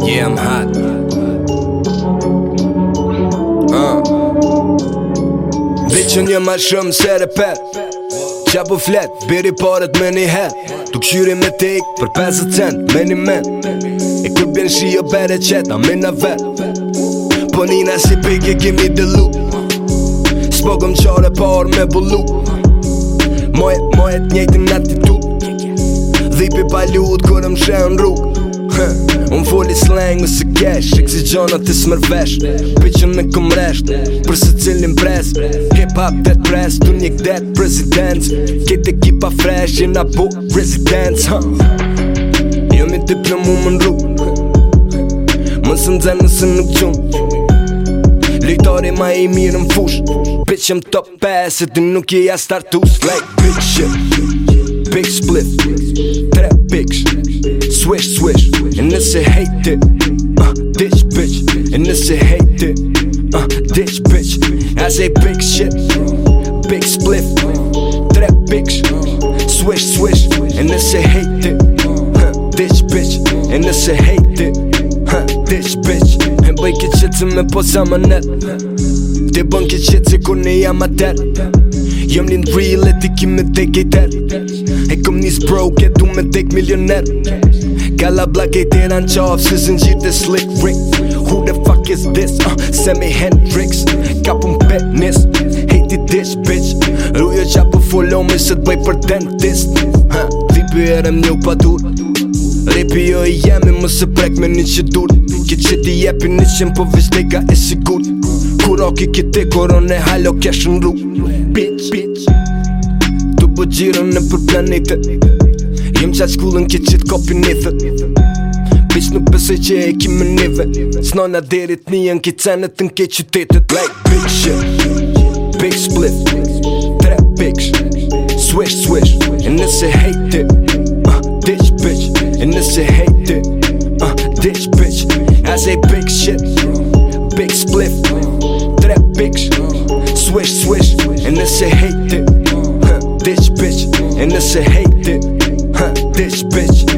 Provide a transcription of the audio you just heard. Yeah, I'm hot Vecën uh. një ma shumë se repet Qa po flet, biri paret me një het Tuk shyri me tek, për 50 cent, me një men E kër bjen shi jo bere qeta, me në vet Po nina si pigje kemi lu Spogëm qare par me bullu Mojet, mojet njëti në atitu dhipi pa lutë kur e shenë në rrugë Unë foli slang me se cash E gjonë atë të smërvesh Pëqën me këmresht Për së cilin pres Hip hop dead press Tu njëk dead presidents Kete kipa fresh Jena na book residents Jem i tip në mu më në rrug Më në zemë nësë nuk qum Lejtari ma i mirë në fush Bitch, jem top pass E të nuk jë jasë tartus Like bitch shit Big split that bitch. Swish, swish, and this shit hate it. Uh, ditch, bitch, and this shit hate it. Uh, ditch, bitch. I say big shit, big split that bitch. Swish, swish, and this shit hate it. Uh, ditch, bitch, and this shit hate it. Uh, ditch, bitch. And shit to Blanket shitimi pozama net Te bënket shit se kur ne jam atet Jëm një ndri le ti kim në te gejtet E këm njës broke, e du me tek milioner Gala black e tira në qafë, së zëngjit e slick rick Who the fuck is this? Uh, Sammy Hendrix Kapun pet nis, hate it dish bitch Rujo qa po follow me se t'bëj për dentist uh, Vipi erem një pa dur Rapi jo i jemi më se prek me një që dur Kitë që ti jepi një qëmë po vizdej ga e sigur Kuroki kitë e korone, halo kesh në rrug Bitch, bitch, bitch Po gjerën në përplanetët Jem qa shkullën këtë qëtë kopi në thëtë Pishë në pësë që e kimi nivë S'no nga derit një në këtë të në të në këtë big shit Big split Trap big shit Swish swish Nëse hate it uh, Dish bitch Nëse hate it uh, Dish bitch I say big shit Big split Trap big shit Swish swish Nëse hate it bitch, and this shit hate it. Huh, this bitch.